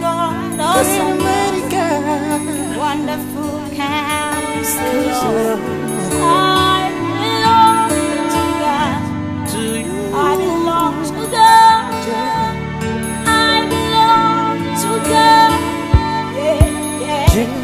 God, awesome America, wonderful counselor. I belong to God. To you. I belong to God. I belong to God. Yeah, yeah.